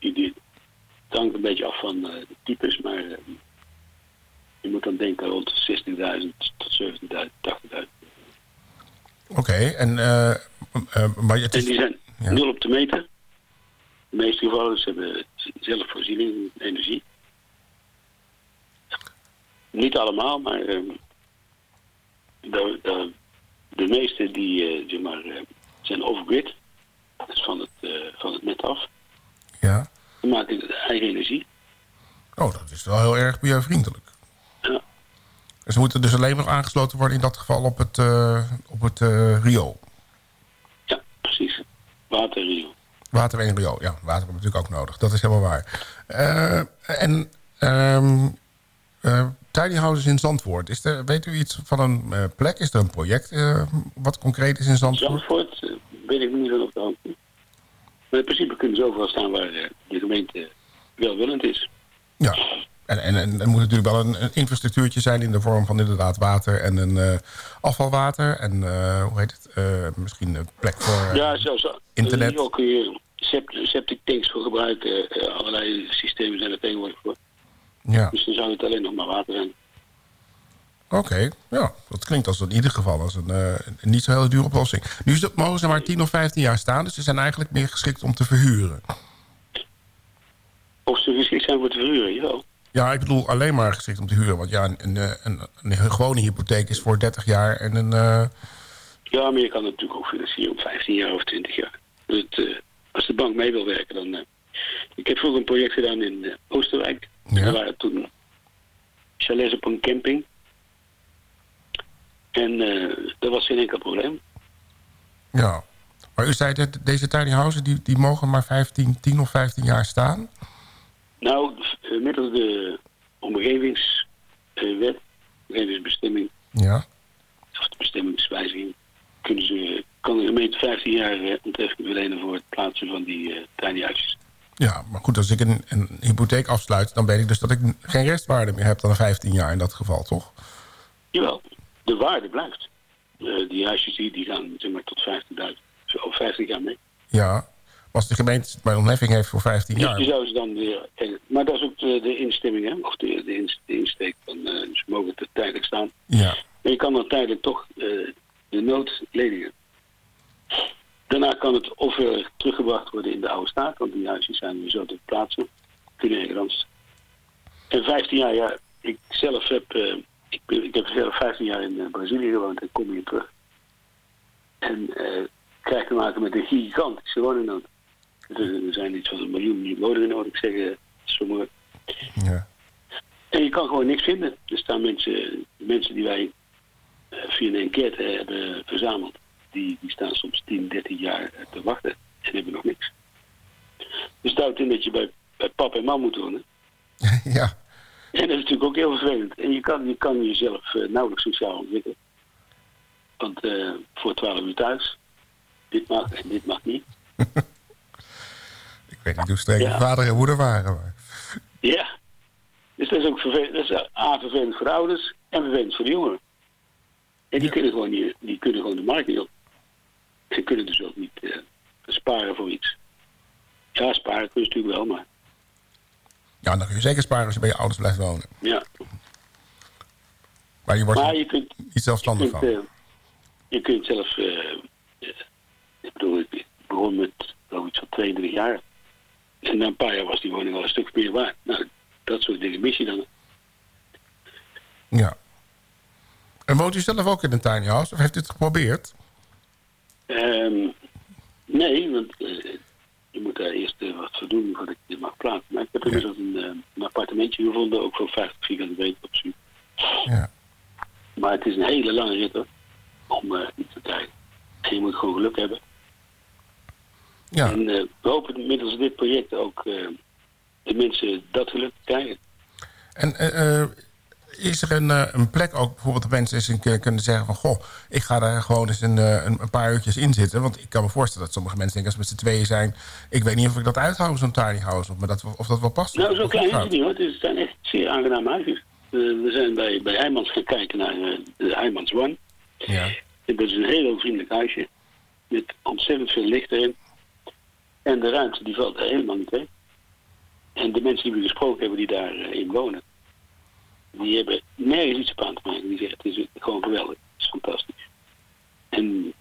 die, die, het hangt een beetje af van eh, de types, maar ehm, je moet dan denken rond 60.000 tot 70.000, 80.000. Oké, en... eh, eh, maar het En is, die zijn ja. nul op de meter. In de meeste gevallen ze hebben zelf voorziening in energie. Niet allemaal, maar ehm, de, de, de meeste die eh, zeg maar, eh, zijn overgrid. Dus van het, eh, van het net af. Ja. Maken eigen energie. Oh, dat is wel heel erg milieuvriendelijk. Ja. En ze moeten dus alleen nog aangesloten worden in dat geval op het, eh, op het eh, riool. Ja, precies. Water, riool. Water en riool, ja. Water hebben we natuurlijk ook nodig. Dat is helemaal waar. Eh, en ehm eh, tiny houses in Zandvoort. Is er, weet u iets van een plek? Is er een project wat concreet is in Zandvoort? Zandvoort weet ik niet van op de hand. Maar in principe kunnen ze overal staan waar de gemeente welwillend is. Ja. En, en, en er moet natuurlijk wel een, een infrastructuurtje zijn in de vorm van inderdaad water en een eh, afvalwater. En eh, hoe heet het? Eh, misschien een plek voor Ja, zelfs internet. Ook kun septic tanks voor gebruiken. Allerlei systemen zijn er tegenwoordig voor. Ja. Dus dan zou het alleen nog maar water zijn. Oké, ja. Dat klinkt als in ieder geval als een, eh, een niet zo hele dure oplossing. Nu is dat, mogen ze maar 10 of 15 jaar staan, dus ze zijn eigenlijk meer geschikt om te verhuren. Of ze geschikt zijn voor te verhuren, jawel. Ja, ik bedoel alleen maar geschikt om te huren. Want ja, een, een, een, een gewone hypotheek is voor 30 jaar en een... eh, Ja, maar je kan het natuurlijk ook financieren op 15 jaar of 20 jaar. Dus het, eh, als de bank mee wil werken, dan... ik heb vroeger een project gedaan in Oosterwijk. Ja. Er waren toen chalets op een camping. En eh, dat was geen enkel probleem. ja. Maar u zei dat deze tiny houses, die, die mogen maar 15, 10 of 15 jaar staan? Nou, eh, middels de omgevingswet, omgevingsbestemming, Ja. of de bestemmingswijziging, kunnen ze, kan de gemeente 15 jaar eh, ontheffing verlenen voor het plaatsen van die tiny huisjes. Ja, maar goed, als ik een, een hypotheek afsluit... dan weet ik dus dat ik geen restwaarde meer heb dan 15 jaar in dat geval, toch? Jawel, de waarde blijft. Eh, die huisjes die, die gaan zeg maar, tot 50.000 of 50 jaar mee. Ja. Maar als de gemeente mijn ontheffing heeft voor 15 Dus jaar... die zouden ze dan weer... eh, Maar dat is ook de, de instemming, hè? Of de, de, ins- de insteek van... eh, ze mogen het tijdelijk staan. Ja. Maar je kan dan tijdelijk toch de nood ledigen. Daarna kan het of weer teruggebracht worden in de oude staat, want die huisjes zijn weer zo te plaatsen. Kunnen ergens. En 15 jaar, ja, ik zelf heb, ik, ik heb zelf 15 jaar in eh, Brazilië gewoond en kom hier terug. En eh krijg te maken met een gigantische woningnood. Er, er zijn iets van een miljoen woningen nodig, zeggen sommigen. Ja. En je kan gewoon niks vinden. Er staan mensen, mensen die wij eh, via een enquête hebben verzameld. Die, die staan soms 10, 13 jaar eh, te wachten en hebben nog niks. Dus dat houdt in dat je bij, bij pap en mam moet wonen. ja. En dat is natuurlijk ook heel vervelend. En je kan, je kan jezelf eh, nauwelijks sociaal ontwikkelen. Want eh, voor 12 uur thuis, dit mag en dit mag niet. Ik weet niet hoe streng Ja. vader en moeder waren. Maar... Ja. Dus dat is ook vervelend. Dat is A, vervelend voor de ouders en vervelend voor de jongeren. En die, kunnen, gewoon niet, die kunnen gewoon de markt niet op. Ze kunnen dus ook niet eh, sparen voor iets. Ja, sparen kun je natuurlijk wel, maar Ja, dan kun je zeker sparen als je bij je ouders blijft wonen. ja. Maar je wordt Maar je kunt, niet je zelfstandig kunt, van. eh, je kunt zelf, eh, eh, ik bedoel, ik begon met ik, zo'n 22 jaar. En na een paar jaar was die woning al een stuk meer waard. Nou, dat soort dingen mis je dan. Ja. En woont u zelf ook in een tiny house? Of heeft u het geprobeerd? Ehm, nee, want eh, je moet daar eerst eh, wat voor doen voordat je mag plaatsen. Maar ik heb inmiddels een, eh, een appartementje gevonden, ook voor 50 vierkante meter op Zuid. Ja. Maar het is een hele lange rit hoor, om eh, iets te krijgen. En je moet gewoon geluk hebben. Ja. En we hopen middels dit project ook de mensen dat geluk te krijgen. En is er een, eh, een plek ook bijvoorbeeld dat mensen eens kunnen zeggen van... goh, ik ga daar gewoon eens een, eh, een, een paar uurtjes in zitten. Want ik kan me voorstellen dat sommige mensen denken als we met z'n tweeën zijn... ik weet niet of ik dat uithoud, zo'n tiny house, of, maar dat, of dat wel past. Nou, zo klein is het niet hoor. Het zijn echt zeer aangename huisjes. We zijn bij, bij Heijmans gaan kijken naar eh, de Heijmans One. Ja. En dat is een heel vriendelijk huisje. Met ontzettend veel licht erin. En de ruimte die valt er helemaal niet tegen. En de mensen die we gesproken hebben die daarin in wonen... die hebben nergens iets op aan te maken. Die zeggen het is gewoon geweldig. Het is fantastisch. En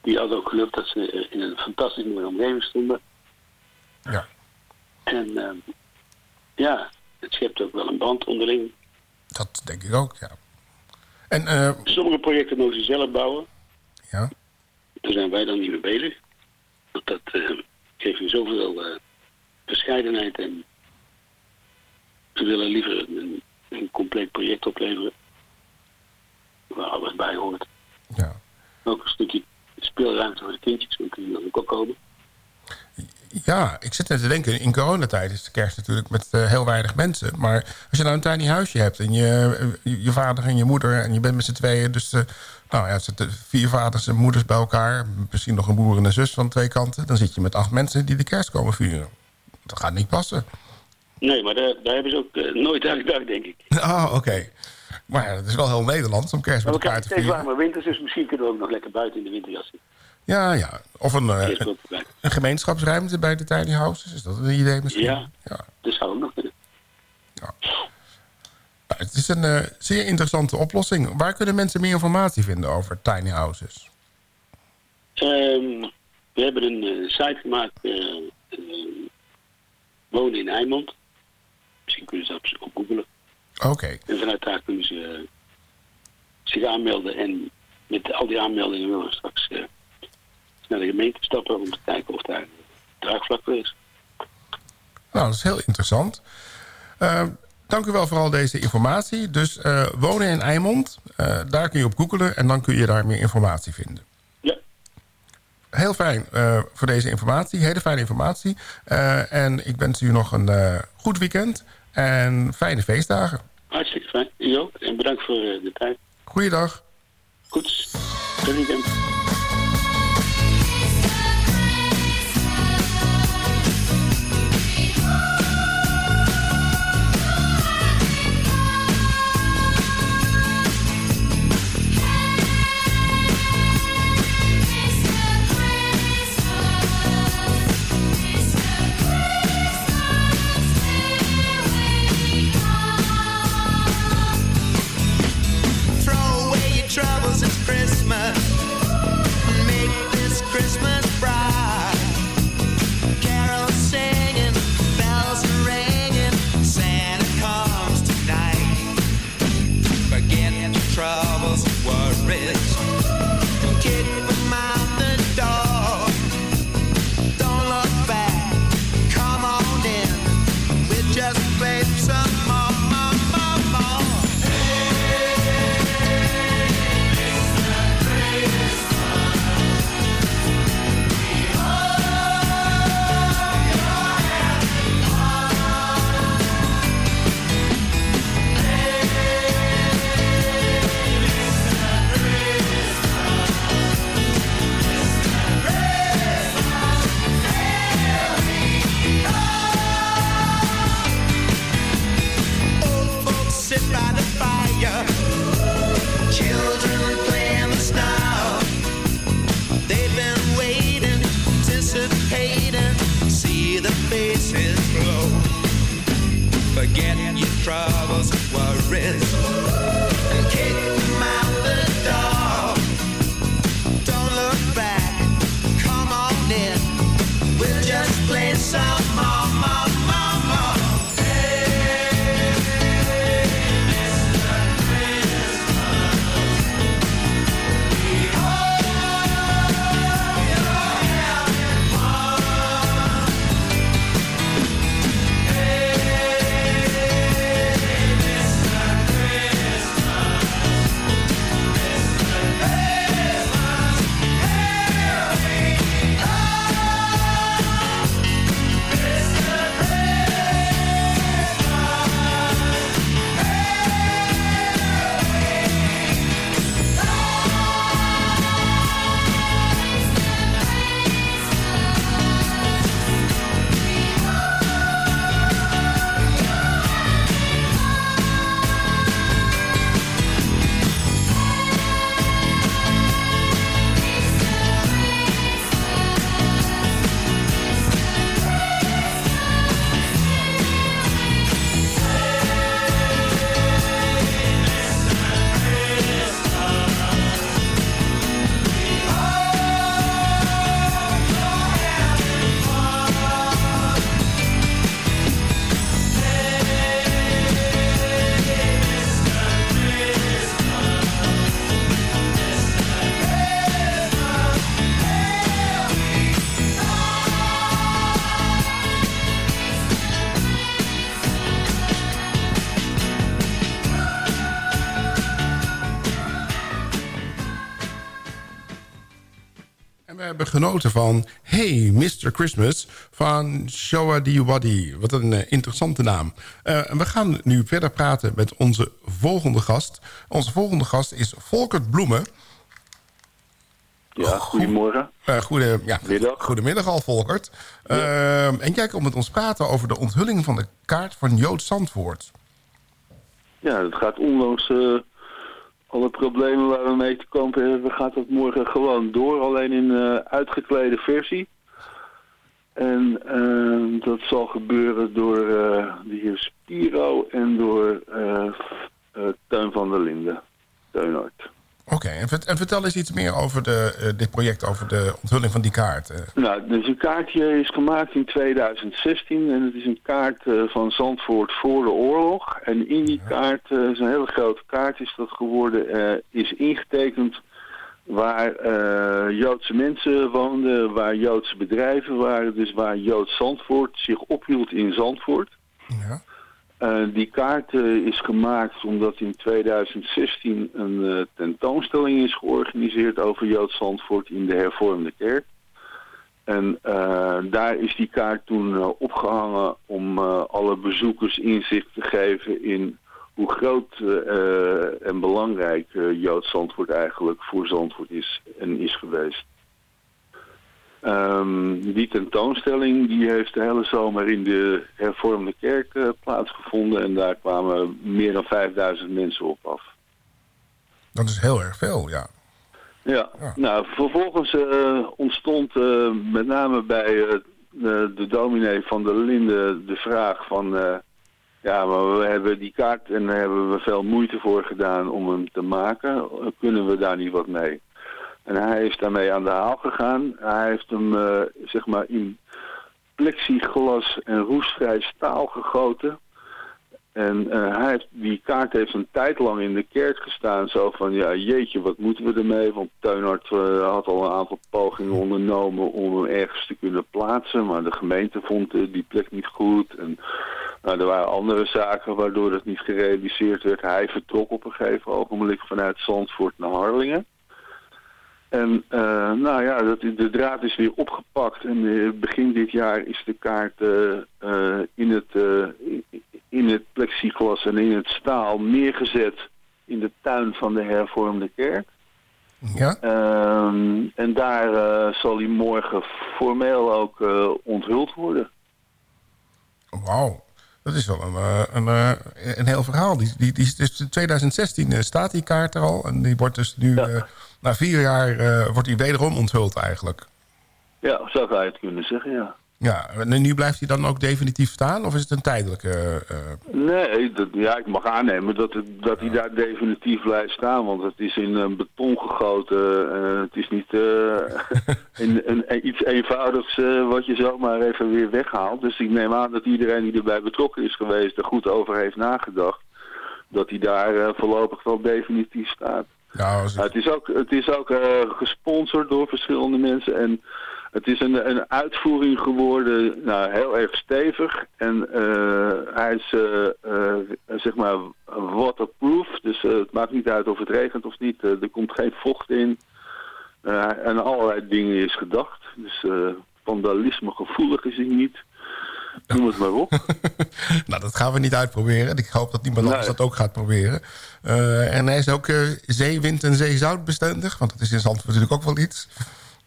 die hadden ook geluk dat ze in een fantastisch mooie omgeving stonden. Ja. En ehm, ja, het schept ook wel een band onderling. Dat denk ik ook, ja. En, eh, Sommige projecten mogen ze zelf bouwen. Ja. Daar zijn wij dan niet mee bezig. Want dat eh, geeft je zoveel eh, bescheidenheid en we willen liever een, een compleet project opleveren. Waar alles bij hoort. Ja. Ook een stukje speelruimte voor de kindjes, want die wil ook komen. Ja, ik zit net te denken, in coronatijd is de kerst natuurlijk met eh, heel weinig mensen. Maar als je nou een tiny huisje hebt en je, eh, je vader en je moeder en je bent met z'n tweeën. Dus eh, nou ja, het zitten vier vaders en moeders bij elkaar. Misschien nog een broer en een zus van twee kanten. Dan zit je met acht mensen die de kerst komen vieren. Dat gaat niet passen. Nee, maar daar, daar hebben ze ook eh, nooit aan gedacht, denk ik. Ah, oké. Maar ja, het is wel heel Nederlands om kerst met we elkaar krijgen te steeds vieren. warmer winters, dus misschien kunnen we ook nog lekker buiten in de winterjas zitten. Ja, ja. Of een, eh, een gemeenschapsruimte bij de tiny houses. Is dat een idee misschien? Ja, ja. dat zou ook nog kunnen. Nou, het is een eh, zeer interessante oplossing. Waar kunnen mensen meer informatie vinden over tiny houses? Ehm, we hebben een site gemaakt, Wonen in Eimond. Misschien kunnen ze dat op googlen. Oké. En vanuit daar kunnen ze eh, zich aanmelden. En met al die aanmeldingen willen we straks eh, naar de gemeente stappen om te kijken of daar draagvlak voor is. Nou, dat is heel interessant. Eh, dank u wel voor al deze informatie. Dus wonen in Eimond, daar kun je op googelen... en dan kun je daar meer informatie vinden. Ja. Heel fijn voor deze informatie. Hele fijne informatie. En ik wens u nog een goed weekend en fijne feestdagen. Hartstikke fijn. U ook. En bedankt voor eh, de tijd. Goeiedag. Goed. Tot weekend. Hebben genoten van Hey Mr. Christmas van Shawadi Wadi. Wat een eh, interessante naam. En we gaan nu verder praten met onze volgende gast. Onze volgende gast is Volkert Bloemen. Ja, goedemorgen. Uh, goede, ja, Middag. Goedemiddag al, Volkert. Uh, en jij komt met ons praten over de onthulling van de kaart van Jood Zandvoort. Ja, het gaat ondanks uh, alle problemen waar we mee te kampen hebben, gaat het morgen gewoon door. Alleen in uh, uitgeklede versie. En uh, dat zal gebeuren door uh, de heer Spiro en door Tuin van der Linden. Teunhard. Oké, okay, en, en, vertel eens iets meer over de, dit project, over de onthulling van die kaart. Nou, dus een kaartje is gemaakt in 2016 en het is een kaart van Zandvoort voor de oorlog. En in die kaart, is een hele grote kaart is dat geworden, is ingetekend waar uh, Joodse mensen woonden, waar Joodse bedrijven waren, dus waar Joods Zandvoort zich ophield in Zandvoort. Ja. Uh, die kaart uh, is gemaakt omdat in 2016 een tentoonstelling is georganiseerd over Joods Zandvoort in de hervormde kerk. En daar is die kaart toen opgehangen om alle bezoekers inzicht te geven in hoe groot en belangrijk uh, Jood Zandvoort eigenlijk voor Zandvoort is en is geweest. Um, die tentoonstelling die heeft de hele zomer in de hervormde kerk uh, plaatsgevonden en daar kwamen meer dan 5000 mensen op af. Dat is heel erg veel, ja. Ja, ja. nou vervolgens ontstond met name bij de dominee van de Linde de vraag van... Ja, maar we hebben die kaart en daar hebben we veel moeite voor gedaan om hem te maken. Kunnen we daar niet wat mee? En hij is daarmee aan de haal gegaan. Hij heeft hem, uh, zeg maar, in plexiglas en roestvrij staal gegoten. En uh, hij die kaart heeft een tijd lang in de kerk gestaan. Zo van, ja jeetje, wat moeten we ermee? Want Teunhard uh, had al een aantal pogingen ondernomen om hem ergens te kunnen plaatsen. Maar de gemeente vond die plek niet goed. En nou, er waren andere zaken waardoor het niet gerealiseerd werd. Hij vertrok op een gegeven ogenblik vanuit Zandvoort naar Harlingen. En uh, nou ja, dat, de draad is weer opgepakt en uh, begin dit jaar is de kaart uh, in, het, in het plexiglas en in het staal neergezet in de tuin van de hervormde kerk. Ja. Ehm, en daar zal hij morgen formeel ook onthuld worden. Wauw. Dat is wel een, een, een, een heel verhaal. Die, die, die, dus in 2016 staat die kaart er al. En die wordt dus nu... Ja na vier jaar uh, wordt hij wederom onthuld eigenlijk. Ja, zo zou je het kunnen zeggen, ja. Ja, en nu blijft hij dan ook definitief staan? Of is het een tijdelijke... Uh... Nee, dat, ja, ik mag aannemen dat, het, dat hij daar definitief blijft staan. Want het is in beton gegoten. Uh, het is niet een, een, iets eenvoudigs wat je zomaar even weer weghaalt. Dus ik neem aan dat iedereen die erbij betrokken is geweest... er goed over heeft nagedacht. Dat hij daar voorlopig wel definitief staat. Het... is ook, het is ook uh, gesponsord door verschillende mensen. En het is een, een uitvoering geworden, nou, heel erg stevig. En uh, hij is, uh, zeg maar, waterproof. Dus het maakt niet uit of het regent of niet. er komt geen vocht in. en allerlei dingen is gedacht. Dus vandalisme gevoelig is hij niet. Noem het maar op. nou, dat gaan we niet uitproberen. Ik hoop dat niemand anders dat ook gaat proberen. Uh, en hij is ook uh, zeewind en zeezoutbestendig. Want dat is in Zandvoort natuurlijk ook wel iets.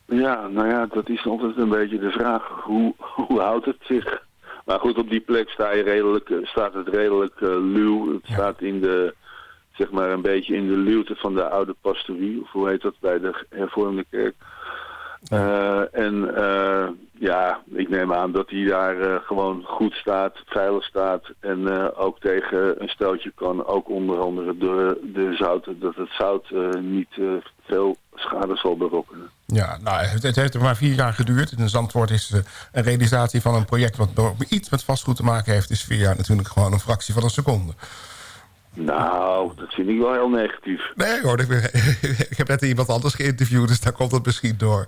Ja, nou ja, dat is altijd een beetje de vraag. Hoe, hoe houdt het zich? Maar goed, op die plek sta je redelijk, staat het redelijk uh, luw. Het ja. staat in de, zeg maar een beetje in de luwte van de oude pastorie. Of hoe heet dat bij de hervormde kerk. Uh, en uh, ja, ik neem aan dat hij daar uh, gewoon goed staat, veilig staat en ook tegen een steltje kan. Ook onder andere door de zouten, dat het zout niet veel schade zal berokkenen. Ja, nou, het, het, heeft er maar vier jaar geduurd. In Zandvoort is een realisatie van een project wat iets met vastgoed te maken heeft, is vier jaar natuurlijk gewoon een fractie van een seconde. Nou, dat vind ik wel heel negatief. Nee hoor, ik, heb net iemand anders geïnterviewd, dus daar komt het misschien door.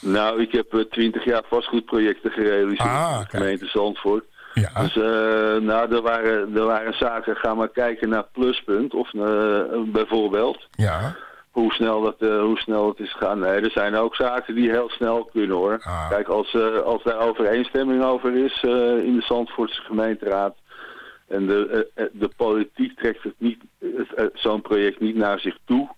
Nou, ik heb twintig jaar vastgoedprojecten gerealiseerd ah, in de gemeente Zandvoort. Ja. Dus uh, nou, er waren, er waren zaken, ga maar kijken naar Pluspunt of uh, bijvoorbeeld. Ja. hoe snel, dat, eh, hoe snel het is gegaan. Nee, er zijn ook zaken die heel snel kunnen hoor. Kijk, als, eh, als daar overeenstemming over is eh, in de Zandvoortse gemeenteraad... en de, eh, eh, de politiek trekt het niet, eh, zo'n project niet naar zich toe...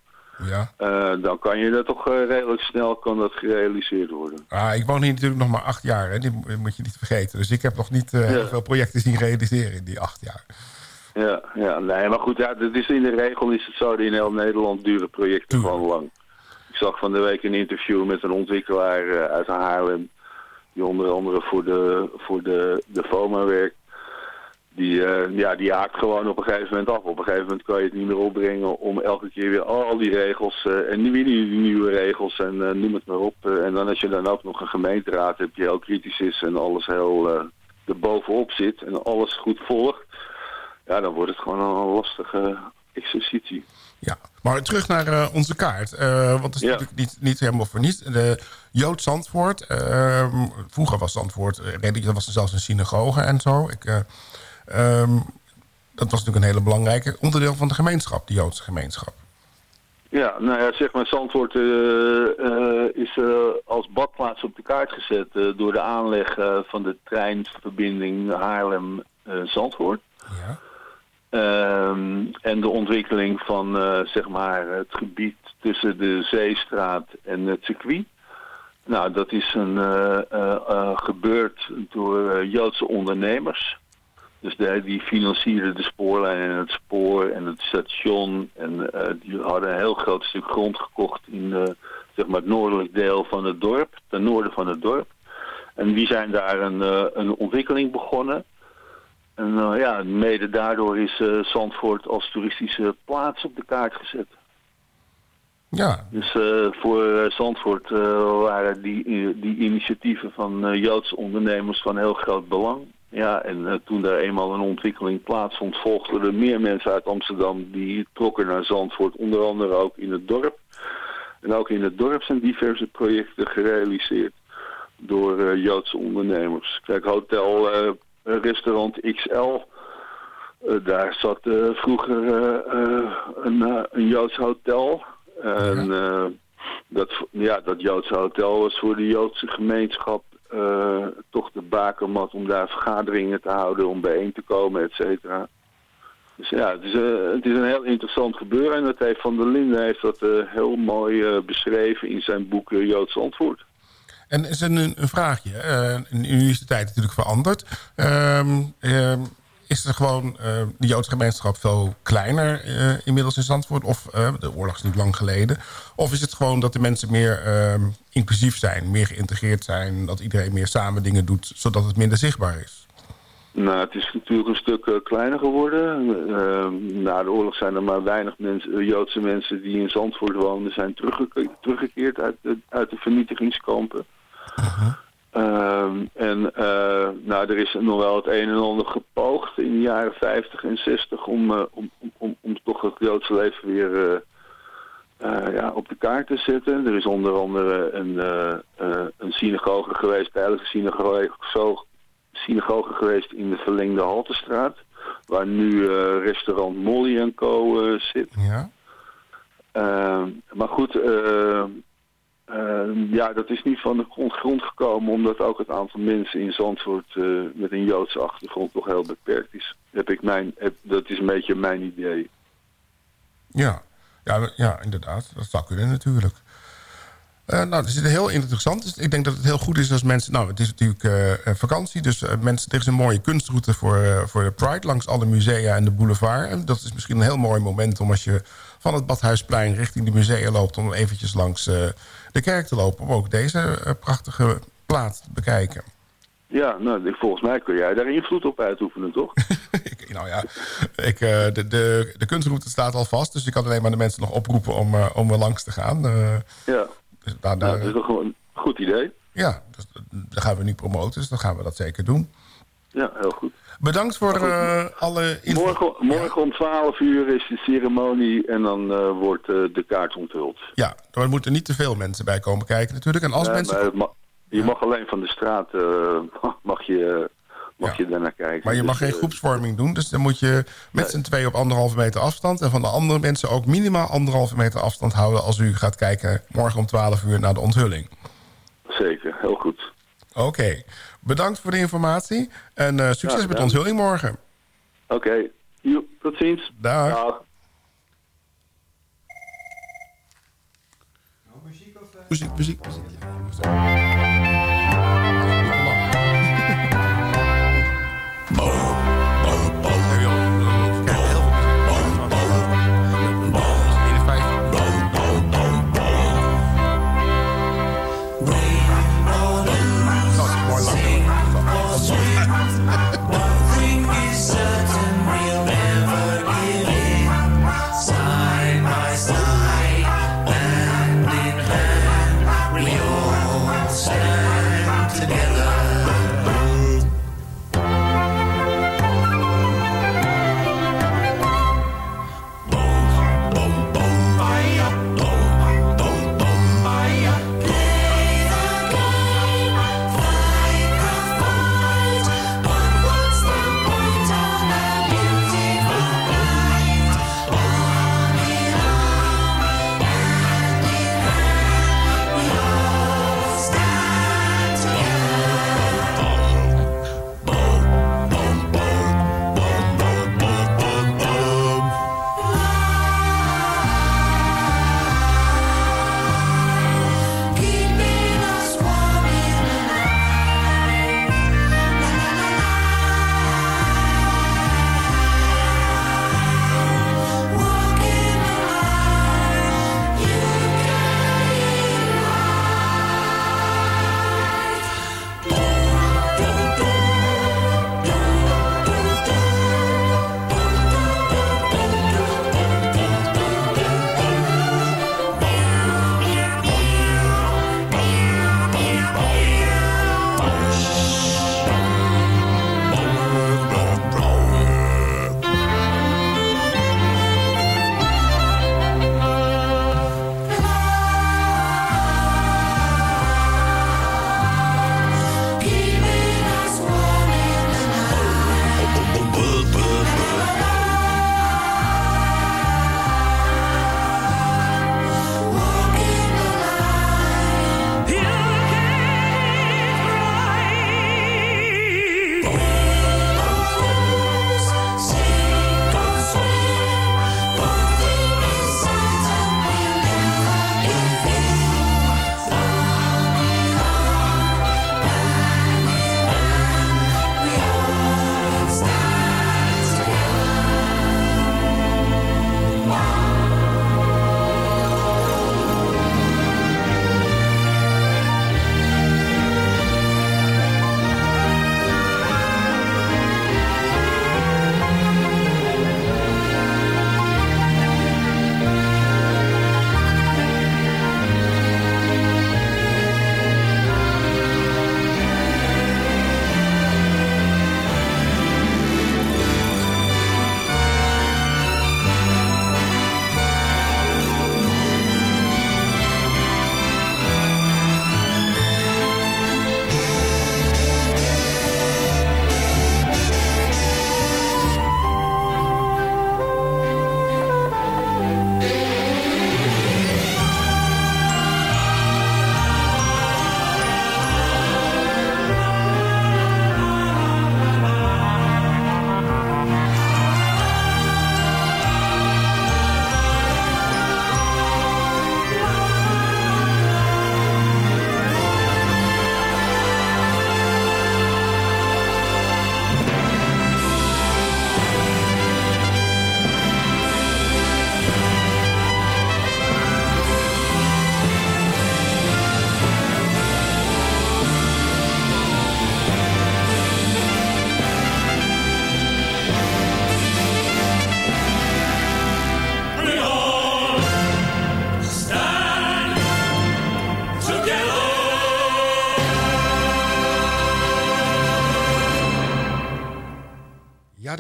Ja. dan kan je dat toch redelijk snel kan dat gerealiseerd worden. Ah, ik woon hier natuurlijk nog maar acht jaar, hè. die mo- moet je niet vergeten. Dus ik heb nog niet heel veel projecten zien realiseren in die acht jaar. Ja, ja, nee, maar goed, ja, dat is in de regel is het zo, in heel Nederland duren projecten gewoon lang. Ik zag van de week een interview met een ontwikkelaar uit Haarlem, die onder andere voor de, voor de, de FOMA werkt. Die, eh, ja, die haakt gewoon op een gegeven moment af. Op een gegeven moment kan je het niet meer opbrengen om elke keer weer al die regels eh, en weer die, die nieuwe regels en eh, noem het maar op. En dan als je dan ook nog een gemeenteraad hebt die heel kritisch is en alles heel eh er bovenop zit en alles goed volgt. Ja, dan wordt het gewoon een lastige exercitie. Ja, maar terug naar onze kaart. want het is natuurlijk niet, niet helemaal voor niets. De Jood Zandvoort. eh, vroeger was Zandvoort, dat was er zelfs een synagoge en zo. Ik, eh, ehm, dat was natuurlijk een hele belangrijke onderdeel van de gemeenschap, de Joodse gemeenschap. Ja, nou ja, zeg maar, Zandvoort eh, eh, is eh, als badplaats op de kaart gezet door de aanleg van de treinverbinding Haarlem-Zandvoort. Ja. Ehm, en de ontwikkeling van zeg maar het gebied tussen de Zeestraat en het circuit. Nou, dat is een, gebeurd door Joodse ondernemers. Dus de, die financierden de spoorlijn en het spoor en het station. En eh, die hadden een heel groot stuk grond gekocht in eh, zeg maar het noordelijk deel van het dorp, ten noorden van het dorp. En die zijn daar een, eh, een ontwikkeling begonnen. En ja, mede daardoor is Zandvoort als toeristische plaats op de kaart gezet. Ja. Dus voor Zandvoort waren die, die initiatieven van Joodse ondernemers van heel groot belang. Ja, en eh, toen daar eenmaal een ontwikkeling plaatsvond, volgden er meer mensen uit Amsterdam die trokken naar Zandvoort, onder andere ook in het dorp. En ook in het dorp zijn diverse projecten gerealiseerd door eh, Joodse ondernemers. Kijk, hotel, eh, restaurant XL, daar zat vroeger een, een Joods hotel. En dat, ja, dat Joodse hotel was voor de Joodse gemeenschap eh, toch de bakermat om daar vergaderingen te houden, om bijeen te komen, et cetera. Dus ja, het is, eh, het is een heel interessant gebeuren en dat heeft Van der Linden heeft dat eh, heel mooi beschreven in zijn boek Joods Antwoord. En is een, een vraagje. nu is de tijd natuurlijk veranderd. Ehm, ehm, is er gewoon eh, de Joodse gemeenschap veel kleiner eh, inmiddels in Zandvoort? Of eh, de oorlog is natuurlijk lang geleden. Of is het gewoon dat de mensen meer ehm, inclusief zijn, meer geïntegreerd zijn, dat iedereen meer samen dingen doet, zodat het minder zichtbaar is? Nou, het is natuurlijk een stuk eh, kleiner geworden. Eh, na de oorlog zijn er maar weinig mensen, Joodse mensen die in Zandvoort woonden, zijn teruggeke- teruggekeerd uit de, uit de vernietigingskampen. Ehm, en eh, nou, er is nog wel het een en ander gepoogd in de jaren 50 en 60 om, eh, om, om, om, om toch het Joodse leven weer eh, ja, op de kaart te zetten. Er is onder andere een, een synagoge geweest, tijdelijke synagoge, zo- synagoge geweest in de verlengde Haltestraat. Waar nu restaurant Molly Co. zit. Ja. Ehm, maar goed, eh, eh, ja, dat is niet van de grond, gekomen... omdat ook het aantal mensen in Zandvoort eh, met een Joodse achtergrond toch heel beperkt is. Heb ik mijn, dat is een beetje mijn idee. Ja, ja, ja inderdaad. Dat zou kunnen natuurlijk. Eh, nou, het is heel interessant. Dus ik denk dat het heel goed is als mensen... Nou, het is natuurlijk eh, eh, vakantie. Dus mensen, er is een mooie kunstroute voor, voor de Pride... langs alle musea en de boulevard. En dat is misschien een heel mooi moment... om als je van het Badhuisplein richting de musea loopt... om eventjes langs de kerk te lopen... om ook deze prachtige plaats te bekijken. Ja, nou, volgens mij kun jij daar invloed op uitoefenen, toch? Nou ja, ik, de, de, de kunstroute staat al vast... dus ik kan alleen maar de mensen nog oproepen om, om er langs te gaan. Ja, dus daar, nou, daar- dat is toch gewoon een goed idee. Ja, dus, dat gaan we nu promoten, dus dan gaan we dat zeker doen. Ja, heel goed. Bedankt voor eh, alle. Morgen, morgen om 12 uur is de ceremonie en dan eh, wordt eh, de kaart onthuld. Ja, er moeten niet te veel mensen bij komen kijken natuurlijk. En als mensen... je mag alleen van de straat mag je, mag je daarnaar kijken. Maar je mag Dus, geen eh, groepsvorming doen. Dus dan moet je met z'n twee op anderhalve meter afstand... en van de andere mensen ook minimaal anderhalve meter afstand houden... als u gaat kijken morgen om 12 uur naar de onthulling. Zeker, heel goed. Oké. Bedankt voor de informatie. En eh, succes Ja, met de onthulling morgen. Oké, tot ziens. Dag. Muziek, muziek, muziek.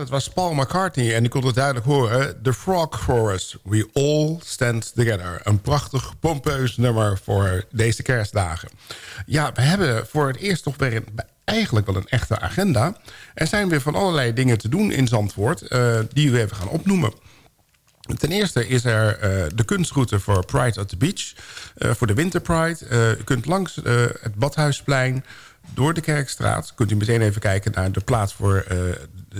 Dat was Paul McCartney en ik kon het duidelijk horen. The Frog Chorus, We All Stand Together. Een prachtig, pompeus nummer voor deze kerstdagen. Ja, we hebben voor het eerst toch weer eigenlijk wel een echte agenda. Er zijn weer van allerlei dingen te doen in Zandvoort... eh, die we even gaan opnoemen. Ten eerste is er eh, de kunstroute voor Pride at the Beach. eh, voor de Winter Pride. U kunt langs het Badhuisplein door de Kerkstraat. Kunt u meteen even kijken naar de plaats voor eh,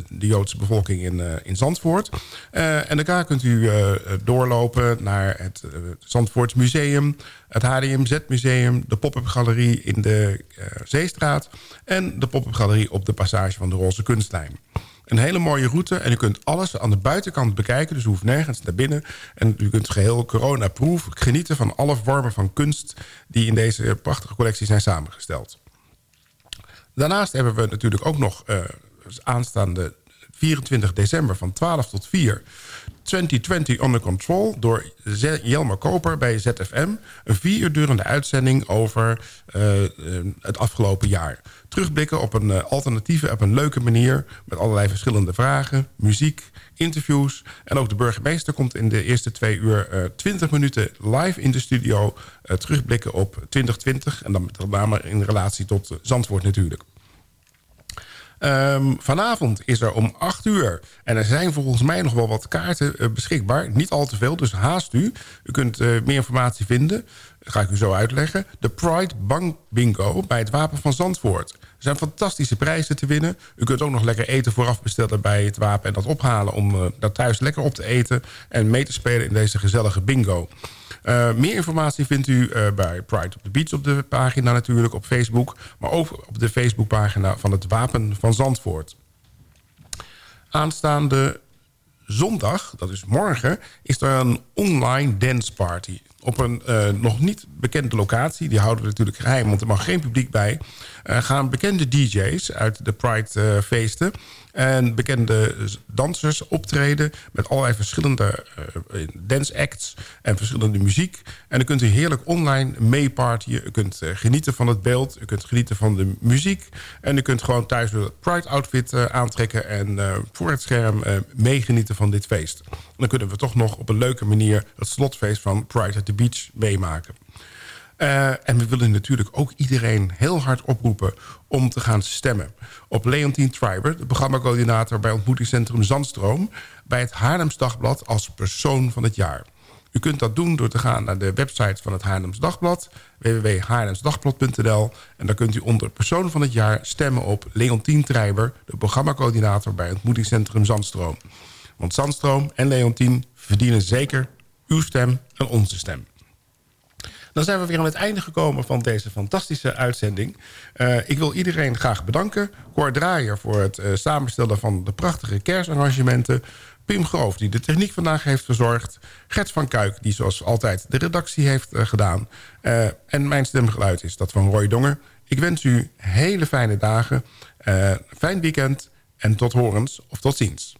de, Joodse bevolking in, eh, in Zandvoort. Eh, en daarna kunt u eh, doorlopen naar het Zandvoorts Museum... het HDMZ Museum, de pop-up galerie in de Zeestraat... en de pop-up galerie op de passage van de Roze Kunstlijn. Een hele mooie route en u kunt alles aan de buitenkant bekijken. Dus u hoeft nergens naar binnen. En u kunt geheel corona-proof genieten van alle vormen van kunst... die in deze prachtige collectie zijn samengesteld. Daarnaast hebben we natuurlijk ook nog aanstaande 24 december van 12 tot 4... 2020 Under Control door Jelmer Koper bij ZFM. Een vier uur durende uitzending over eh, eh, het afgelopen jaar. Terugblikken op een eh, alternatieve, op een leuke manier... met allerlei verschillende vragen, muziek, interviews. En ook de burgemeester komt in de eerste twee uur eh 20 minuten live in de studio... terugblikken op 2020 en dan met name in relatie tot Zandvoort natuurlijk. Ehm, vanavond is er om 8 uur. En er zijn volgens mij nog wel wat kaarten eh, beschikbaar. Niet al te veel, dus haast u. U kunt eh, meer informatie vinden. Dat ga ik u zo uitleggen. De Pride Bank Bingo bij het Wapen van Zandvoort. Er zijn fantastische prijzen te winnen. U kunt ook nog lekker eten vooraf bestellen bij het Wapen... en dat ophalen om uh, daar thuis lekker op te eten... en mee te spelen in deze gezellige bingo. Uh, meer informatie vindt u uh, bij Pride op the Beach op de pagina natuurlijk, op Facebook. Maar ook op de Facebookpagina van het Wapen van Zandvoort. Aanstaande zondag, dat is morgen, is er een online dance party. Op een uh, nog niet bekende locatie, die houden we natuurlijk geheim... want er mag geen publiek bij... gaan bekende DJ's uit de Pride-feesten... En bekende dansers optreden met allerlei verschillende dance acts en verschillende muziek. En dan kunt u heerlijk online meepartyen. U kunt genieten van het beeld, u kunt genieten van de muziek. En u kunt gewoon thuis een Pride outfit uh, aantrekken en voor het scherm meegenieten van dit feest. Dan kunnen we toch nog op een leuke manier het slotfeest van Pride the Beach meemaken. Uh, en we willen natuurlijk ook iedereen heel hard oproepen om te gaan stemmen. Op Leontien Triber, de programmacoördinator bij ontmoetingscentrum Zandstroom... bij het Haarlems Dagblad als persoon van het jaar. U kunt dat doen door te gaan naar de website van het Haarlems Dagblad... www.haarlemsdagblad.nl en dan kunt u onder persoon van het jaar stemmen op Leontien Treiber... de programmacoördinator bij ontmoetingscentrum Zandstroom. Want Zandstroom en Leontien verdienen zeker uw stem en onze stem. Dan zijn we weer aan het einde gekomen van deze fantastische uitzending. Uh, ik wil iedereen graag bedanken. Cor Draaier voor het uh, samenstellen van de prachtige kerstarrangementen. Pim Groof, die de techniek vandaag heeft verzorgd. Gert van Kuik, die zoals altijd de redactie heeft uh, gedaan. en mijn stemgeluid is dat van Roy Dongen. Ik wens u hele fijne dagen, fijn weekend en tot horens of tot ziens.